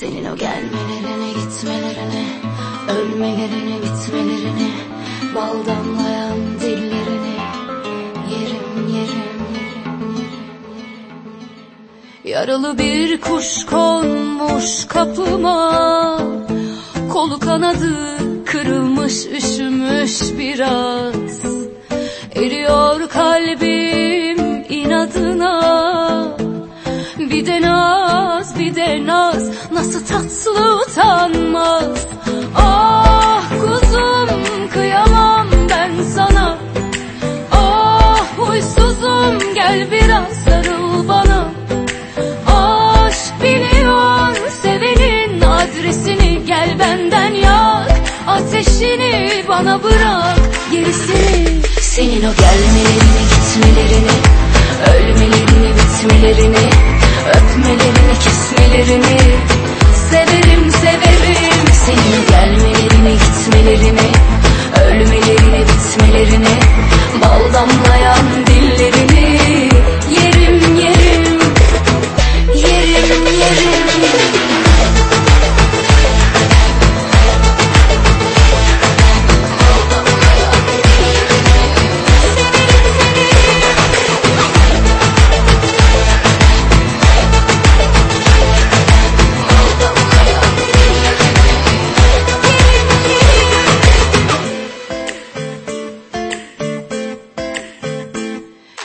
Senin o gelmelerini gitmelerini Ölmelerini bitmelerini Bal damlayan dillerini Yerim yerim yerim. Yaralı bir kuş konmuş kapıma. Kolu kanadı kırılmış üşümüş biraz Bir de naz bir de naz. Nasıl tatlı utanmaz. Ah kuzum kıyamam ben sana. Ah huysuzum gel biraz sarıl bana. Aşk biliyor sevenin adresini. Gel benden yak ateşini bana bırak. Gerisini Senin o gelmelerini gitmelerini Ölmelerini bitmelerini Ellerini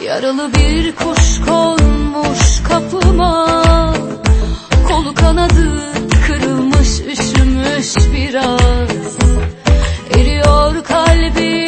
Yaralı bir kuş konmuş kapıma. Kolu kanadı kırılmış üşümüş biraz. Eriyor kalbim.